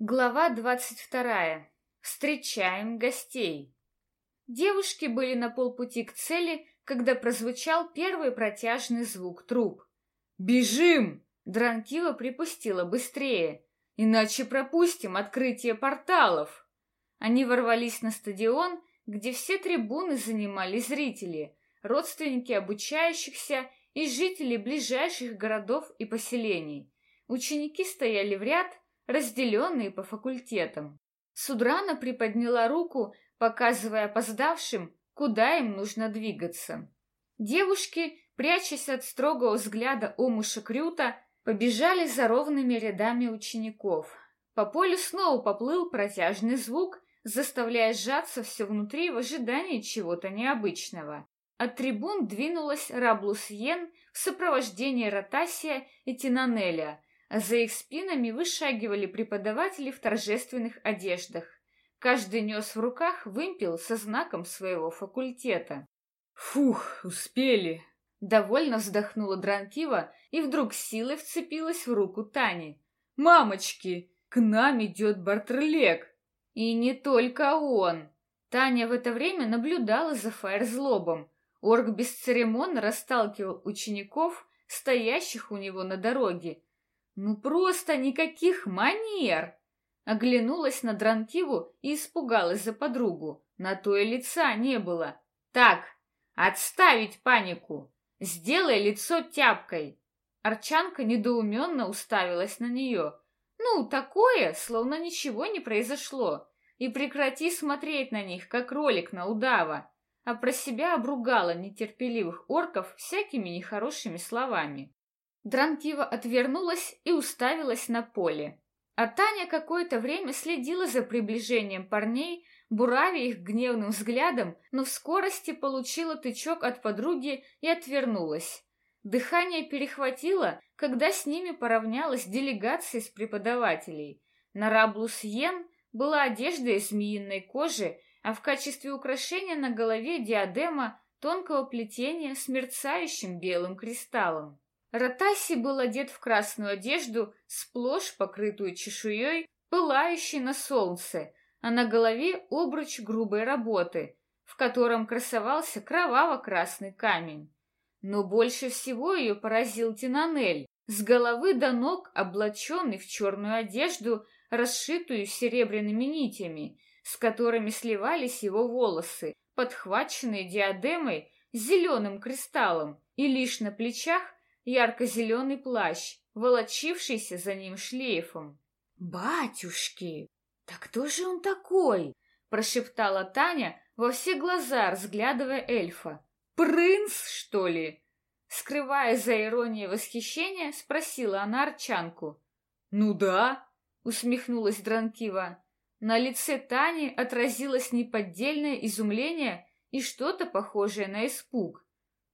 Глава двадцать вторая. Встречаем гостей. Девушки были на полпути к цели, когда прозвучал первый протяжный звук труб. «Бежим!» Дранкила припустила быстрее. «Иначе пропустим открытие порталов!» Они ворвались на стадион, где все трибуны занимали зрители, родственники обучающихся и жители ближайших городов и поселений. Ученики стояли в ряд, разделенные по факультетам. Судрана приподняла руку, показывая опоздавшим, куда им нужно двигаться. Девушки, прячась от строгого взгляда Омуша Крюта, побежали за ровными рядами учеников. По полю снова поплыл протяжный звук, заставляя сжаться все внутри в ожидании чего-то необычного. От трибун двинулась Раблус Йен в сопровождении Ротасия и Тинанеля, за их спинами вышагивали преподаватели в торжественных одеждах. Каждый нес в руках вымпел со знаком своего факультета. «Фух, успели!» Довольно вздохнула Дранкива и вдруг силой вцепилась в руку Тани. «Мамочки, к нам идет Бартерлек!» И не только он. Таня в это время наблюдала за Фаерзлобом. Орк бесцеремонно расталкивал учеников, стоящих у него на дороге. Ну просто никаких манер! Оглянулась на Дранкиву и испугалась за подругу. На то и лица не было. Так, отставить панику! Сделай лицо тяпкой! Арчанка недоуменно уставилась на нее. Ну, такое, словно ничего не произошло. И прекрати смотреть на них, как ролик на удава. А про себя обругала нетерпеливых орков всякими нехорошими словами. Дранкива отвернулась и уставилась на поле. А Таня какое-то время следила за приближением парней, буравя их гневным взглядом, но в скорости получила тычок от подруги и отвернулась. Дыхание перехватило, когда с ними поравнялась делегация из преподавателей. На Раблус Йен была одежда из змеиной кожи, а в качестве украшения на голове диадема тонкого плетения с мерцающим белым кристаллом. Ротаси был одет в красную одежду, сплошь покрытую чешуей, пылающей на солнце, а на голове обруч грубой работы, в котором красовался кроваво-красный камень. Но больше всего ее поразил Тинанель, с головы до ног облаченный в черную одежду, расшитую серебряными нитями, с которыми сливались его волосы, подхваченные диадемой с зеленым кристаллом, и лишь на плечах ярко-зеленый плащ, волочившийся за ним шлейфом. «Батюшки! Да кто же он такой?» — прошептала Таня во все глаза, разглядывая эльфа. «Принц, что ли?» Скрывая за иронией восхищения, спросила она Арчанку. «Ну да», — усмехнулась Дранкива. На лице Тани отразилось неподдельное изумление и что-то похожее на испуг.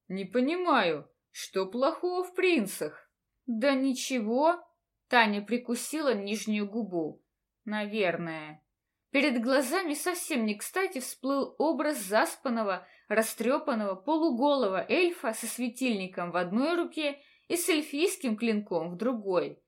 «Не понимаю, что плохого в принцах?» «Да ничего», — Таня прикусила нижнюю губу. «Наверное». Перед глазами совсем не кстати всплыл образ заспанного, растрепанного, полуголого эльфа со светильником в одной руке и с эльфийским клинком в другой.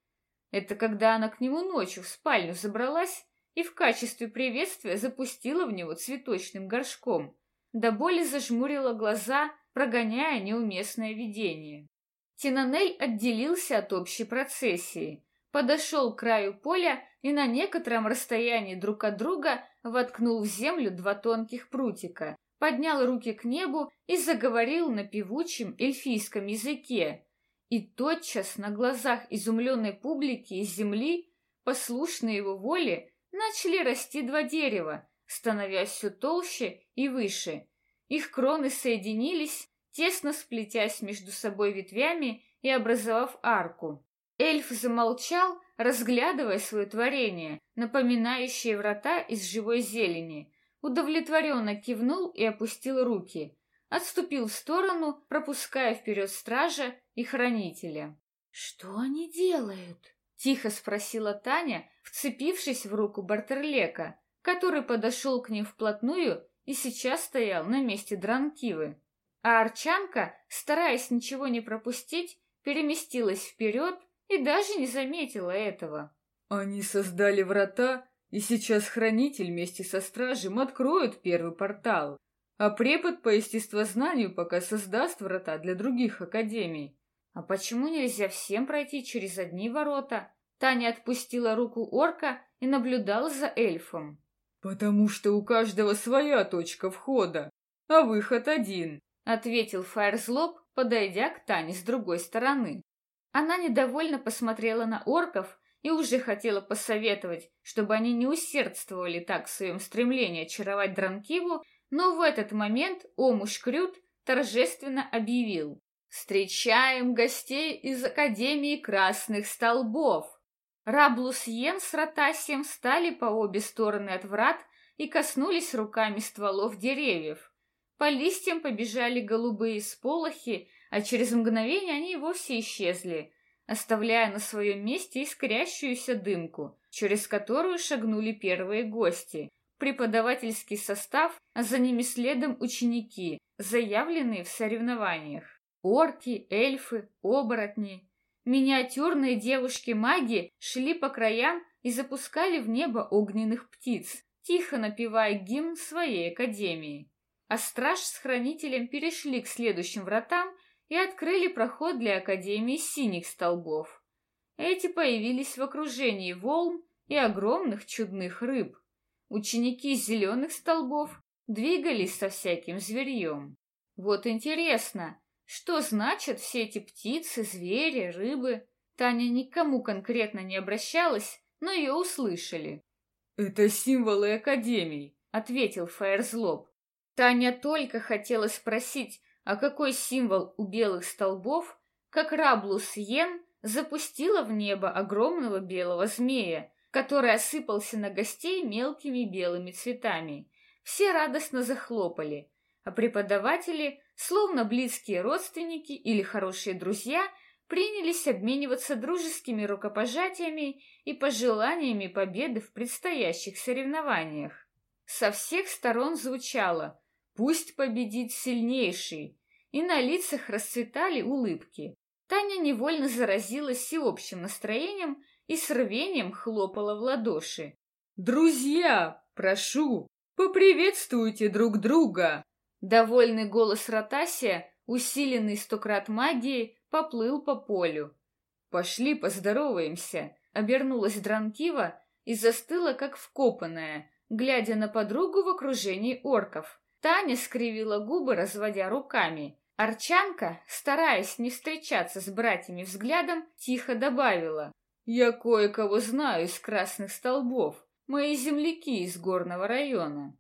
Это когда она к нему ночью в спальню забралась и в качестве приветствия запустила в него цветочным горшком. До боли зажмурила глаза, прогоняя неуместное видение. Тинанель отделился от общей процессии, подошел к краю поля и на некотором расстоянии друг от друга воткнул в землю два тонких прутика, поднял руки к небу и заговорил на певучем эльфийском языке. И тотчас на глазах изумленной публики из земли, послушные его воле, начали расти два дерева, становясь все толще и выше. Их кроны соединились, тесно сплетясь между собой ветвями и образовав арку. Эльф замолчал, разглядывая свое творение, напоминающее врата из живой зелени, удовлетворенно кивнул и опустил руки, отступил в сторону, пропуская вперед стража и хранителя. «Что они делают?» — тихо спросила Таня, вцепившись в руку Бартерлека, который подошел к ним вплотную и сейчас стоял на месте Дранкивы. А Арчанка, стараясь ничего не пропустить, переместилась вперед и даже не заметила этого. Они создали врата, и сейчас хранитель вместе со стражем откроют первый портал, а препод по естествознанию пока создаст врата для других академий. А почему нельзя всем пройти через одни ворота? Таня отпустила руку орка и наблюдала за эльфом. «Потому что у каждого своя точка входа, а выход один», — ответил Фаерзлоб, подойдя к Тане с другой стороны. Она недовольно посмотрела на орков и уже хотела посоветовать, чтобы они не усердствовали так в своем стремлении очаровать Дранкиву, но в этот момент Омуш Крют торжественно объявил «Встречаем гостей из Академии Красных Столбов!» Раблус Йен с Ротасием встали по обе стороны от врат и коснулись руками стволов деревьев. По листьям побежали голубые сполохи, а через мгновение они вовсе исчезли, оставляя на своем месте искрящуюся дымку, через которую шагнули первые гости, преподавательский состав, а за ними следом ученики, заявленные в соревнованиях. Орки, эльфы, оборотни. Миниатюрные девушки-маги шли по краям и запускали в небо огненных птиц, тихо напевая гимн своей академии. А страж с хранителем перешли к следующим вратам и открыли проход для Академии Синих Столбов. Эти появились в окружении волн и огромных чудных рыб. Ученики Зеленых Столбов двигались со всяким зверьем. Вот интересно, что значат все эти птицы, звери, рыбы? Таня никому конкретно не обращалась, но ее услышали. «Это символы Академий», — ответил Фаерзлоб. Таня только хотела спросить, а какой символ у белых столбов, как Раблус Йен запустила в небо огромного белого змея, который осыпался на гостей мелкими белыми цветами. Все радостно захлопали, а преподаватели словно близкие родственники или хорошие друзья, принялись обмениваться дружескими рукопожатиями и пожеланиями победы в предстоящих соревнованиях. Со всех сторон звучало «Пусть победит сильнейший!» и на лицах расцветали улыбки. Таня невольно заразилась всеобщим настроением и с рвением хлопала в ладоши. «Друзья, прошу, поприветствуйте друг друга!» Довольный голос Ротасия, усиленный стократ магией, поплыл по полю. «Пошли поздороваемся!» — обернулась Дранкива и застыла, как вкопанная, глядя на подругу в окружении орков. Таня скривила губы, разводя руками. Арчанка, стараясь не встречаться с братьями взглядом, тихо добавила. «Я кое-кого знаю из красных столбов, мои земляки из горного района».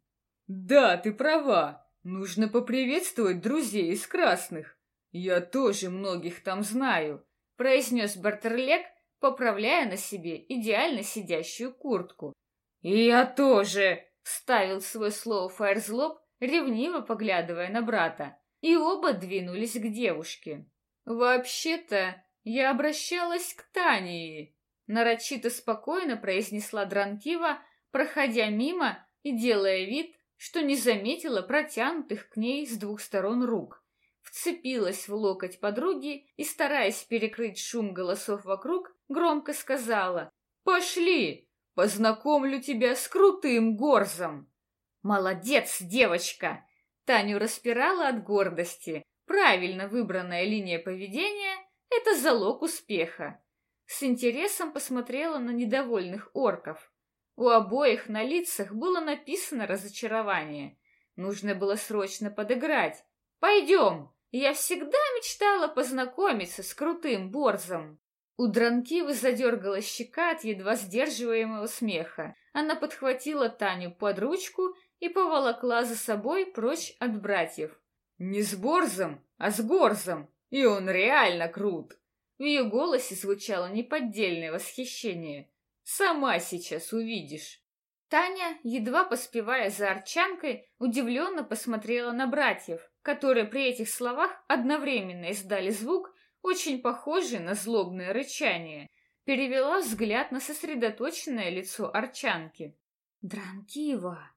«Да, ты права!» Нужно поприветствовать друзей из красных. Я тоже многих там знаю, произнес Бартерлек, поправляя на себе идеально сидящую куртку. И я тоже, вставил свое слово Фаерзлоб, ревниво поглядывая на брата, и оба двинулись к девушке. Вообще-то, я обращалась к Тании, нарочито спокойно произнесла Дранкива, проходя мимо и делая вид, что не заметила протянутых к ней с двух сторон рук. Вцепилась в локоть подруги и, стараясь перекрыть шум голосов вокруг, громко сказала «Пошли, познакомлю тебя с крутым горзом». «Молодец, девочка!» Таню распирала от гордости. Правильно выбранная линия поведения — это залог успеха. С интересом посмотрела на недовольных орков. У обоих на лицах было написано разочарование. Нужно было срочно подыграть. «Пойдем! Я всегда мечтала познакомиться с крутым борзом!» У Дранкивы задергала щека от едва сдерживаемого смеха. Она подхватила Таню под ручку и поволокла за собой прочь от братьев. «Не с борзом, а с горзом! И он реально крут!» В ее голосе звучало неподдельное восхищение. Сама сейчас увидишь. Таня, едва поспевая за Арчанкой, удивленно посмотрела на братьев, которые при этих словах одновременно издали звук, очень похожий на злобное рычание. Перевела взгляд на сосредоточенное лицо Арчанки. «Дранкива!»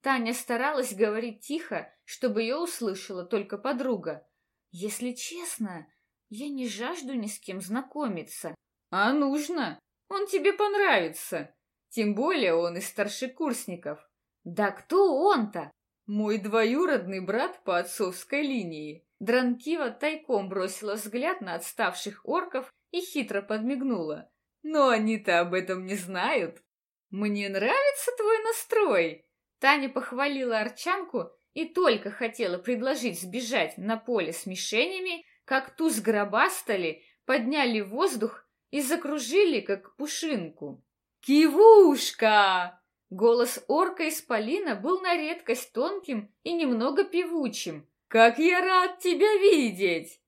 Таня старалась говорить тихо, чтобы ее услышала только подруга. «Если честно, я не жажду ни с кем знакомиться». «А нужно!» Он тебе понравится. Тем более он из старшекурсников. Да кто он-то? Мой двоюродный брат по отцовской линии. Дранкива тайком бросила взгляд на отставших орков и хитро подмигнула. Но они-то об этом не знают. Мне нравится твой настрой. Таня похвалила Арчанку и только хотела предложить сбежать на поле с мишенями, как ту сгробастали, подняли воздух и закружили, как пушинку. «Кивушка!» Голос орка из Полина был на редкость тонким и немного певучим. «Как я рад тебя видеть!»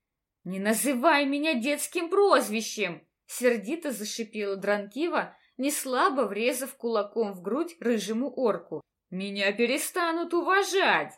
«Не называй меня детским прозвищем!» Сердито зашипела Дранкива, неслабо врезав кулаком в грудь рыжему орку. «Меня перестанут уважать!»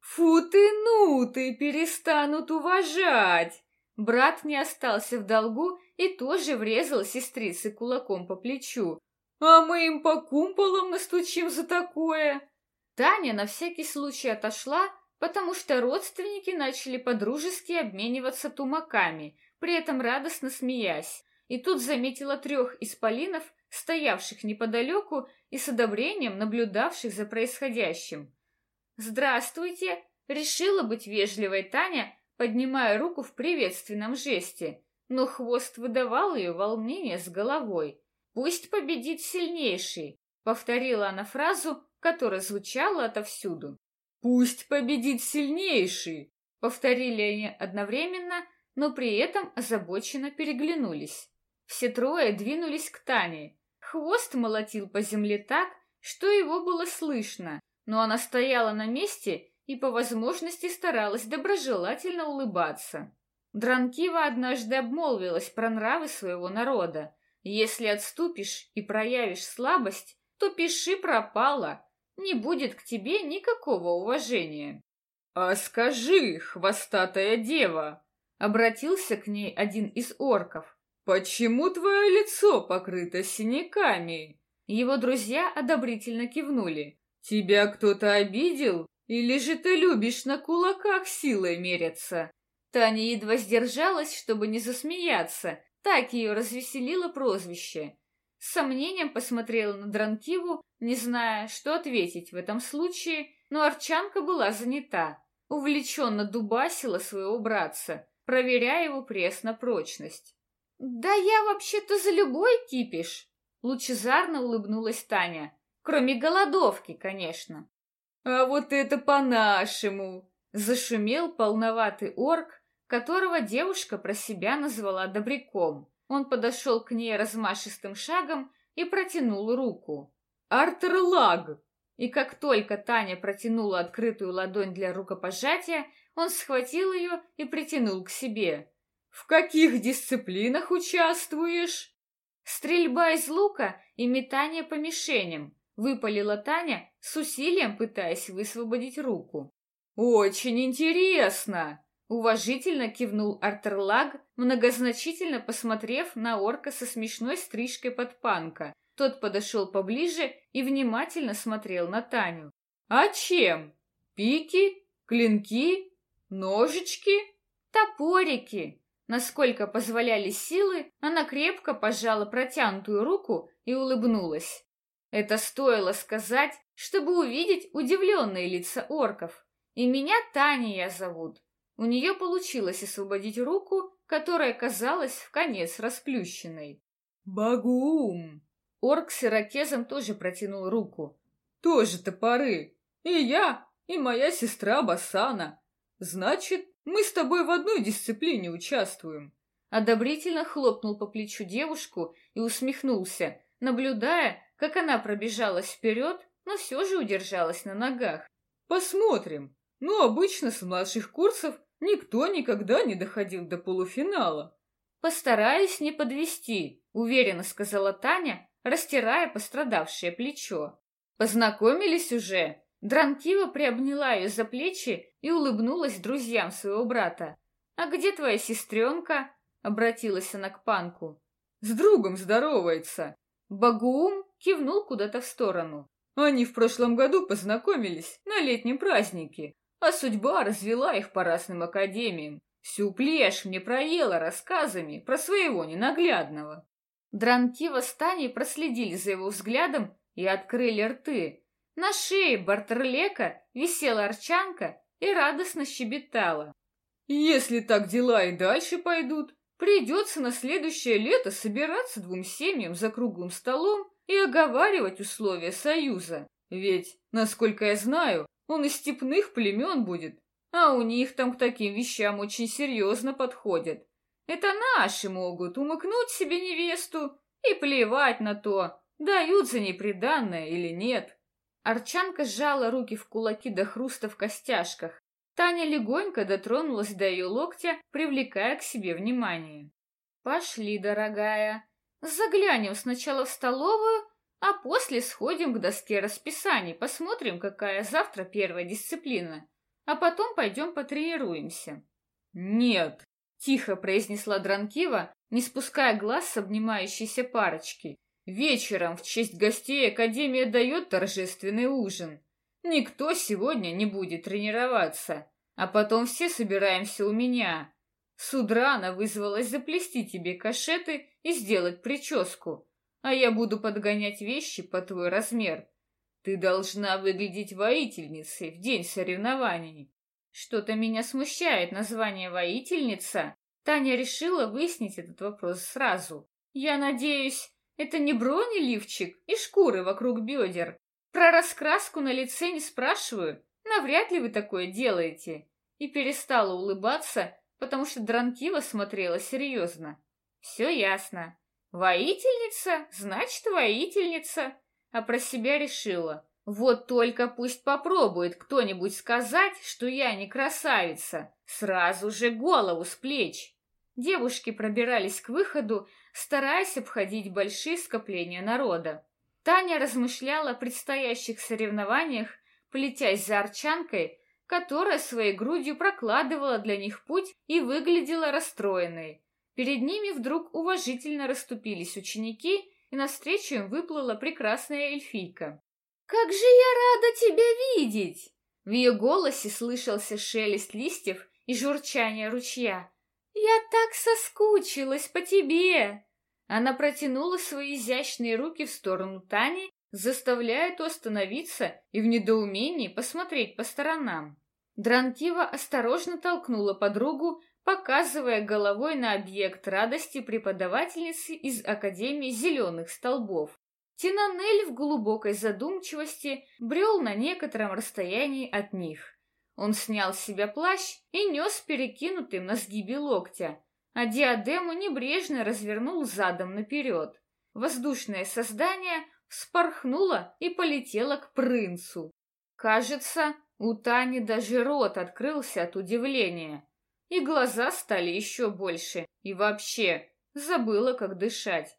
«Фу ты, ну ты, перестанут уважать!» Брат не остался в долгу и тоже врезал сестрице кулаком по плечу. «А мы им по кумполам настучим за такое!» Таня на всякий случай отошла, потому что родственники начали подружески обмениваться тумаками, при этом радостно смеясь. И тут заметила трех исполинов, стоявших неподалеку и с одобрением наблюдавших за происходящим. «Здравствуйте!» — решила быть вежливой Таня, поднимая руку в приветственном жесте, но хвост выдавал ее волнение с головой. «Пусть победит сильнейший!» — повторила она фразу, которая звучала отовсюду. «Пусть победит сильнейший!» — повторили они одновременно, но при этом озабоченно переглянулись. Все трое двинулись к Тане. Хвост молотил по земле так, что его было слышно, но она стояла на месте и по возможности старалась доброжелательно улыбаться. Дранкива однажды обмолвилась про нравы своего народа. Если отступишь и проявишь слабость, то пиши пропало, не будет к тебе никакого уважения. «А скажи, хвостатая дева!» — обратился к ней один из орков. «Почему твое лицо покрыто синяками?» Его друзья одобрительно кивнули. «Тебя кто-то обидел? Или же ты любишь на кулаках силой меряться?» Таня едва сдержалась, чтобы не засмеяться. Так ее развеселило прозвище. С сомнением посмотрела на Дранкиву, не зная, что ответить в этом случае, но Арчанка была занята. Увлеченно дубасила своего братца, проверяя его пресс на прочность. «Да я вообще-то за любой кипиш!» Лучезарно улыбнулась Таня. Кроме голодовки, конечно. «А вот это по-нашему!» Зашумел полноватый орк, которого девушка про себя назвала добряком. Он подошел к ней размашистым шагом и протянул руку. «Артер Лаг!» И как только Таня протянула открытую ладонь для рукопожатия, он схватил ее и притянул к себе. «В каких дисциплинах участвуешь?» «Стрельба из лука и метание по мишеням», — выпалила Таня, с усилием пытаясь высвободить руку. «Очень интересно!» Уважительно кивнул Артерлаг, многозначительно посмотрев на орка со смешной стрижкой под панка. Тот подошел поближе и внимательно смотрел на Таню. «А чем? Пики? Клинки? Ножички?» «Топорики!» Насколько позволяли силы, она крепко пожала протянутую руку и улыбнулась. Это стоило сказать, чтобы увидеть удивленные лица орков. И меня Таня зовут. У нее получилось освободить руку, которая казалась в конец расплющенной. «Багум!» Орк с ирокезом тоже протянул руку. «Тоже топоры! И я, и моя сестра Басана. Значит, мы с тобой в одной дисциплине участвуем». Одобрительно хлопнул по плечу девушку и усмехнулся, наблюдая, как она пробежалась вперед, но все же удержалась на ногах. «Посмотрим. Ну, обычно с младших курсов Никто никогда не доходил до полуфинала. Постараюсь не подвести, уверенно сказала Таня, растирая пострадавшее плечо. Познакомились уже. Дранкива приобняла ее за плечи и улыбнулась друзьям своего брата. «А где твоя сестренка?» — обратилась она к Панку. «С другом здоровается». Багуум кивнул куда-то в сторону. «Они в прошлом году познакомились на летнем празднике а судьба развела их по разным академиям. Всю плешь мне проела рассказами про своего ненаглядного. Дранкива с Таней проследили за его взглядом и открыли рты. На шее Бартерлека висела арчанка и радостно щебетала. «Если так дела и дальше пойдут, придется на следующее лето собираться двум семьям за круглым столом и оговаривать условия союза. Ведь, насколько я знаю, он из степных племен будет, а у них там к таким вещам очень серьезно подходят. Это наши могут умыкнуть себе невесту и плевать на то, дают за неприданное или нет. Арчанка сжала руки в кулаки до хруста в костяшках. Таня легонько дотронулась до ее локтя, привлекая к себе внимание. «Пошли, дорогая. Заглянем сначала в столовую, а после сходим к доске расписаний, посмотрим, какая завтра первая дисциплина, а потом пойдем потренируемся». «Нет», Тихо произнесла Дранкива, не спуская глаз с обнимающейся парочки. Вечером в честь гостей Академия дает торжественный ужин. Никто сегодня не будет тренироваться, а потом все собираемся у меня. Судрана вызвалась заплести тебе кашеты и сделать прическу, а я буду подгонять вещи по твой размер. Ты должна выглядеть воительницей в день соревнований. Что-то меня смущает название воительница. Таня решила выяснить этот вопрос сразу. Я надеюсь, это не бронеливчик и шкуры вокруг бедер. Про раскраску на лице не спрашиваю. Навряд ли вы такое делаете. И перестала улыбаться, потому что Дранкива смотрела серьезно. Все ясно. Воительница, значит, воительница. А про себя решила. Вот только пусть попробует кто-нибудь сказать, что я не красавица. Сразу же голову с плеч. Девушки пробирались к выходу, стараясь обходить большие скопления народа. Таня размышляла о предстоящих соревнованиях, плетясь за арчанкой, которая своей грудью прокладывала для них путь и выглядела расстроенной. Перед ними вдруг уважительно расступились ученики, и навстречу им выплыла прекрасная эльфийка. «Как же я рада тебя видеть!» В ее голосе слышался шелест листьев и журчание ручья. «Я так соскучилась по тебе!» Она протянула свои изящные руки в сторону Тани, заставляя ту остановиться и в недоумении посмотреть по сторонам. Дранкива осторожно толкнула подругу, показывая головой на объект радости преподавательницы из Академии Зеленых Столбов. Тинанель в глубокой задумчивости брел на некотором расстоянии от них. Он снял с себя плащ и нес перекинутым на сгибе локтя, а диадему небрежно развернул задом наперед. Воздушное создание вспорхнуло и полетело к принцу. Кажется, у Тани даже рот открылся от удивления, и глаза стали еще больше, и вообще забыла, как дышать.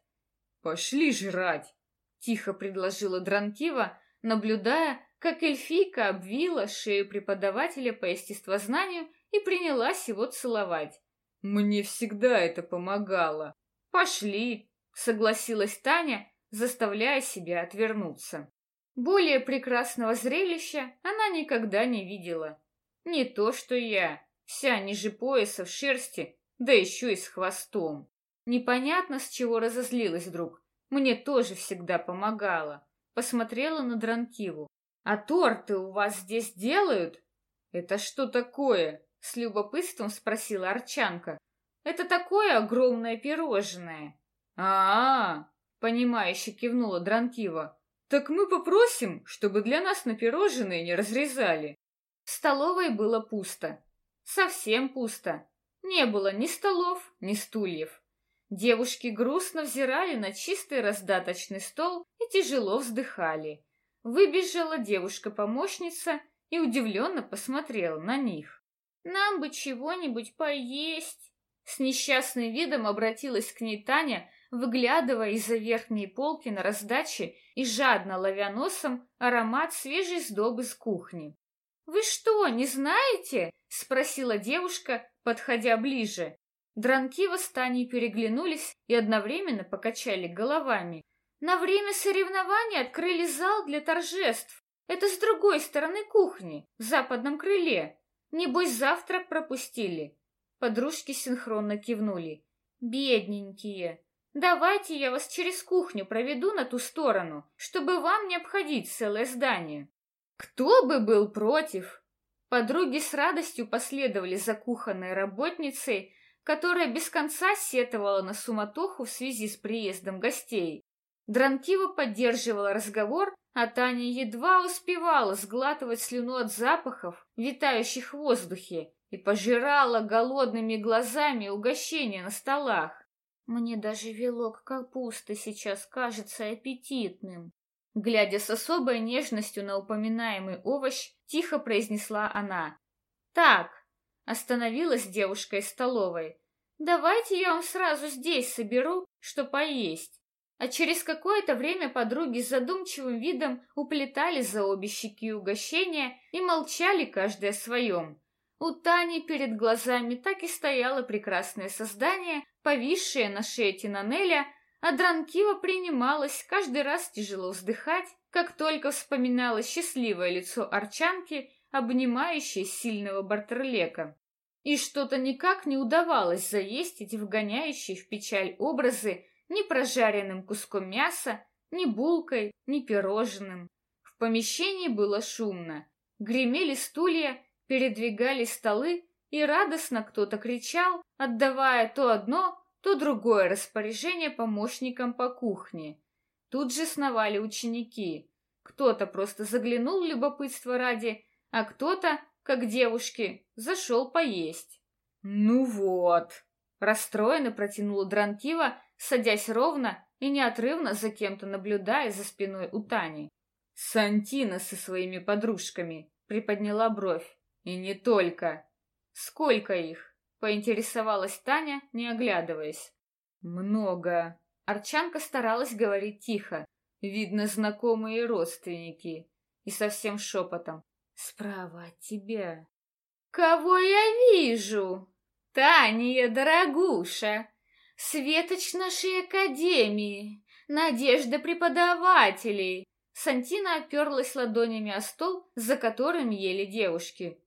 «Пошли жрать!» Тихо предложила Дранкива, наблюдая, как эльфийка обвила шею преподавателя по естествознанию и принялась его целовать. «Мне всегда это помогало». «Пошли», — согласилась Таня, заставляя себя отвернуться. Более прекрасного зрелища она никогда не видела. Не то, что я, вся ниже пояса в шерсти, да еще и с хвостом. Непонятно, с чего разозлилась вдруг. Мне тоже всегда помогала. Посмотрела на Дранкиву. А торты у вас здесь делают? Это что такое? С любопытством спросила Арчанка. Это такое огромное пирожное. А, -а, -а понимающе кивнула Дранкива. Так мы попросим, чтобы для нас на пирожные не разрезали. В столовой было пусто. Совсем пусто. Не было ни столов, ни стульев. Девушки грустно взирали на чистый раздаточный стол и тяжело вздыхали. Выбежала девушка-помощница и удивленно посмотрела на них. «Нам бы чего-нибудь поесть!» С несчастным видом обратилась к ней Таня, выглядывая из-за верхней полки на раздаче и жадно ловя носом аромат свежей сдобы с кухни. «Вы что, не знаете?» — спросила девушка, подходя ближе. Дранкива с Таней переглянулись и одновременно покачали головами. На время соревнований открыли зал для торжеств. Это с другой стороны кухни, в западном крыле. Небось, завтрак пропустили. Подружки синхронно кивнули. Бедненькие. Давайте я вас через кухню проведу на ту сторону, чтобы вам не обходить целое здание. Кто бы был против? Подруги с радостью последовали за кухонной работницей, которая без конца сетовала на суматоху в связи с приездом гостей. Дранкива поддерживала разговор, а Таня едва успевала сглатывать слюну от запахов, витающих в воздухе, и пожирала голодными глазами угощения на столах. Мне даже вилок капусты сейчас кажется аппетитным. Глядя с особой нежностью на упоминаемый овощ, тихо произнесла она. «Так», — остановилась девушка из столовой, — «давайте я вам сразу здесь соберу, что поесть». А через какое-то время подруги с задумчивым видом уплетали за обе щеки угощения и молчали каждая о своем. У Тани перед глазами так и стояло прекрасное создание, повисшее на шее Тинанеля, а Дранкива принималась каждый раз тяжело вздыхать, как только вспоминалось счастливое лицо Арчанки, обнимающее сильного Бартерлека. И что-то никак не удавалось заесть эти вгоняющие в печаль образы ни прожаренным куском мяса, ни булкой, ни пирожным. В помещении было шумно. Гремели стулья, передвигались столы, и радостно кто-то кричал, отдавая то одно, то другое распоряжение помощникам по кухне. Тут же сновали ученики. Кто-то просто заглянул любопытство ради, а кто-то, как девушки, зашел поесть. «Ну вот!» — расстроенно протянула Дранкива, садясь ровно и неотрывно за кем-то наблюдая за спиной у Тани. Сантина со своими подружками приподняла бровь. И не только. Сколько их? Поинтересовалась Таня, не оглядываясь. Много. Арчанка старалась говорить тихо. Видно, знакомые родственники. И совсем шепотом. Справа от тебя. Кого я вижу? Таня, дорогуша. Светоч нашей академии. Надежда преподавателей. Сантина оперлась ладонями о стол, за которым ели девушки.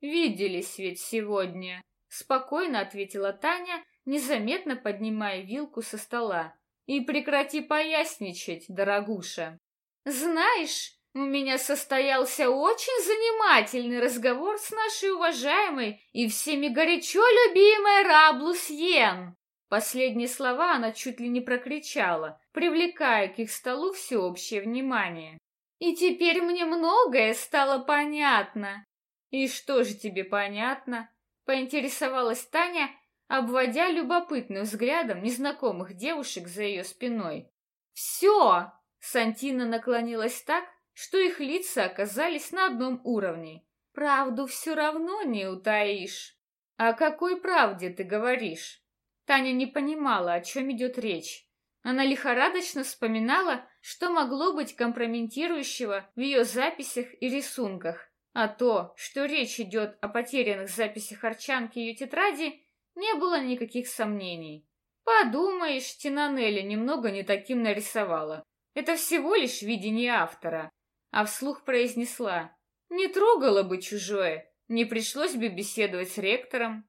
«Виделись ведь сегодня», — спокойно ответила Таня, незаметно поднимая вилку со стола. «И прекрати поясничать, дорогуша». «Знаешь, у меня состоялся очень занимательный разговор с нашей уважаемой и всеми горячо любимой Раблус Йен». Последние слова она чуть ли не прокричала, привлекая к их столу всеобщее внимание. «И теперь мне многое стало понятно. «И что же тебе понятно?» — поинтересовалась Таня, обводя любопытным взглядом незнакомых девушек за ее спиной. «Все!» — Сантина наклонилась так, что их лица оказались на одном уровне. «Правду все равно не утаишь». «О какой правде ты говоришь?» Таня не понимала, о чем идет речь. Она лихорадочно вспоминала, что могло быть компрометирующего в ее записях и рисунках. А то, что речь идет о потерянных записях Арчанки и ее тетради, не было никаких сомнений. Подумаешь, Тинанелли немного не таким нарисовала. Это всего лишь видение автора. А вслух произнесла. Не трогала бы чужое, не пришлось бы беседовать с ректором.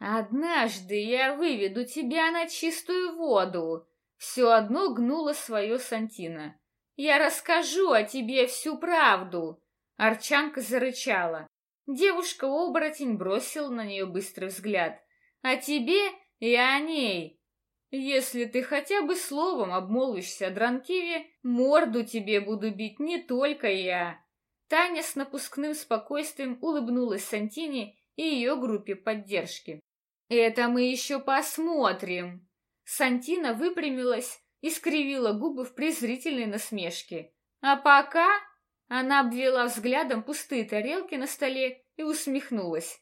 Однажды я выведу тебя на чистую воду. Все одно гнула свое Сантина. Я расскажу о тебе всю правду. Арчанка зарычала. Девушка-оборотень бросила на нее быстрый взгляд. «А тебе и о ней. Если ты хотя бы словом обмолвишься о Дранкиве, морду тебе буду бить не только я». Таня с напускным спокойствием улыбнулась Сантине и ее группе поддержки. «Это мы еще посмотрим!» Сантина выпрямилась и скривила губы в презрительной насмешке. «А пока она обвела взглядом пустые тарелки на столе и усмехнулась.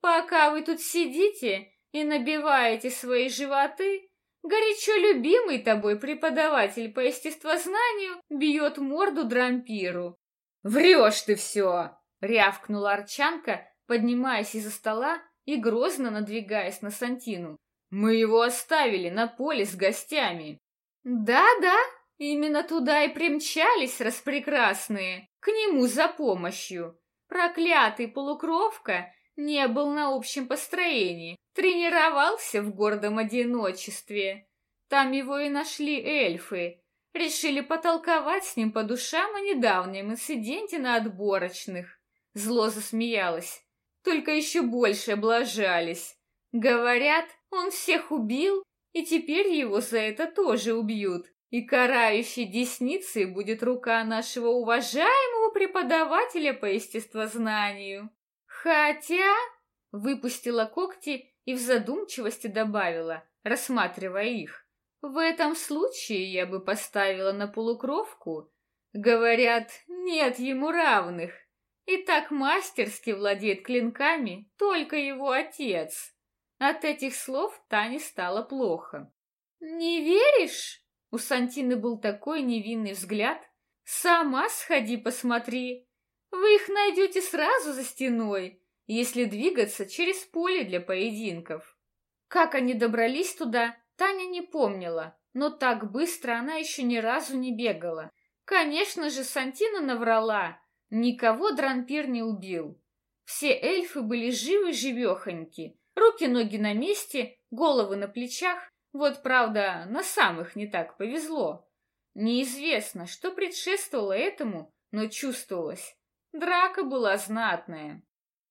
«Пока вы тут сидите и набиваете свои животы, горячо любимый тобой преподаватель по естествознанию бьет морду дрампиру». «Врешь ты все!» — рявкнула Арчанка, поднимаясь из-за стола и грозно надвигаясь на Сантину. «Мы его оставили на поле с гостями». «Да-да, Именно туда и примчались распрекрасные, к нему за помощью. Проклятый полукровка не был на общем построении, тренировался в гордом одиночестве. Там его и нашли эльфы. Решили потолковать с ним по душам о недавнем инциденте на отборочных. Зло засмеялась. Только еще больше облажались. Говорят, он всех убил, и теперь его за это тоже убьют. И карающей десницей будет рука нашего уважаемого преподавателя по естествознанию. Хотя... Выпустила когти и в задумчивости добавила, рассматривая их. В этом случае я бы поставила на полукровку. Говорят, нет ему равных. И так мастерски владеет клинками только его отец. От этих слов Тане стало плохо. «Не веришь?» У Сантины был такой невинный взгляд. «Сама сходи посмотри. Вы их найдете сразу за стеной, если двигаться через поле для поединков». Как они добрались туда, Таня не помнила, но так быстро она еще ни разу не бегала. Конечно же, Сантина наврала. Никого Дранпир не убил. Все эльфы были живы-живехоньки. Руки-ноги на месте, головы на плечах. Вот, правда, на самых не так повезло. Неизвестно, что предшествовало этому, но чувствовалось. Драка была знатная.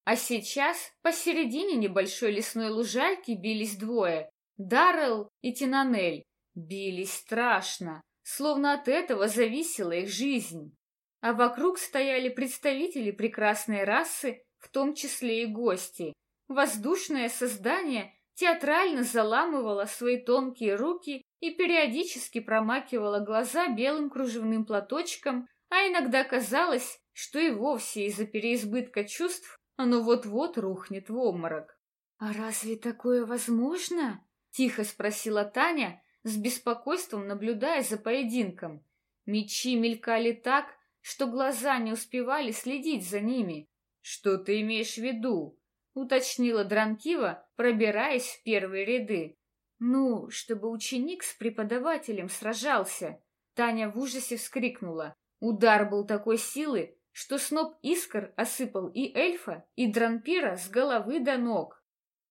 А сейчас посередине небольшой лесной лужайки бились двое Даррелл и Тинанель бились страшно, словно от этого зависела их жизнь. А вокруг стояли представители прекрасной расы, в том числе и гости. Воздушное создание театрально заламывало свои тонкие руки и периодически промакивало глаза белым кружевным платочком, а иногда казалось, что и вовсе из-за переизбытка чувств оно вот-вот рухнет в обморок. «А разве такое возможно?» Тихо спросила Таня, с беспокойством наблюдая за поединком. Мечи мелькали так, что глаза не успевали следить за ними. «Что ты имеешь в виду?» — уточнила Дранкива, пробираясь в первые ряды. «Ну, чтобы ученик с преподавателем сражался». Таня в ужасе вскрикнула. Удар был такой силы, что сноп искр осыпал и эльфа, и Дранпира с головы до ног.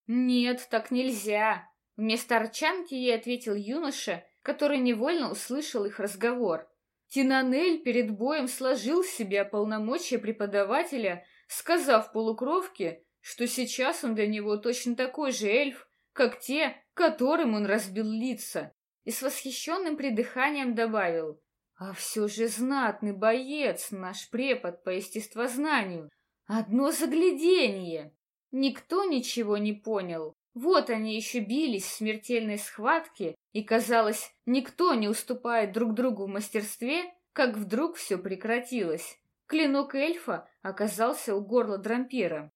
«Нет, так нельзя!» Вместо арчанки ей ответил юноша, который невольно услышал их разговор. Тинанель перед боем сложил с себя полномочия преподавателя, сказав полукровке, что сейчас он для него точно такой же эльф, как те, которым он разбил лица, и с восхищенным придыханием добавил, «А все же знатный боец, наш препод по естествознанию, одно загляденье!» Никто ничего не понял, вот они еще бились в смертельной схватке, и, казалось, никто не уступает друг другу в мастерстве, как вдруг все прекратилось. Клинок эльфа оказался у горла Дрампира.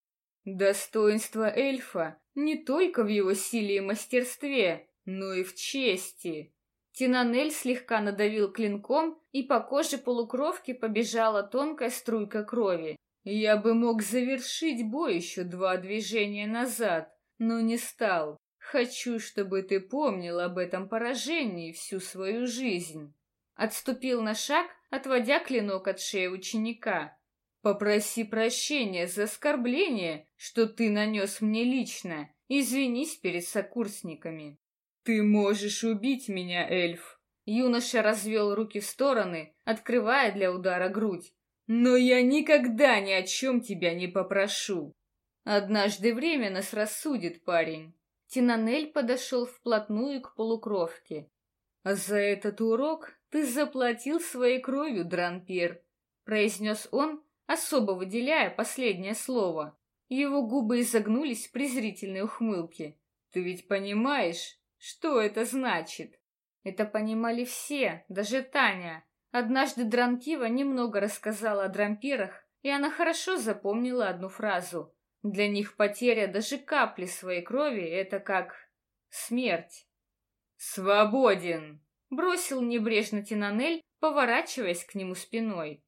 Достоинство эльфа не только в его силе и мастерстве, но и в чести. Тинанель слегка надавил клинком, и по коже полукровки побежала тонкая струйка крови. Я бы мог завершить бой еще два движения назад, но не стал. Хочу, чтобы ты помнил об этом поражении всю свою жизнь. Отступил на шаг, отводя клинок от шеи ученика. Попроси прощения за оскорбление, что ты нанес мне лично. Извинись перед сокурсниками. Ты можешь убить меня, эльф. Юноша развел руки в стороны, открывая для удара грудь. Но я никогда ни о чем тебя не попрошу. Однажды время нас рассудит, парень. Тинанель подошел вплотную к полукровке. А за этот урок ты заплатил своей кровью, Дранпир, произнес он, особо выделяя последнее слово. Его губы изогнулись в презрительной ухмылке. Ты ведь понимаешь, что это значит? Это понимали все, даже Таня. Однажды Дранкива немного рассказала о дрампирах, и она хорошо запомнила одну фразу. Для них потеря даже капли своей крови — это как смерть. «Свободен!» — бросил небрежно Тинанель, поворачиваясь к нему спиной.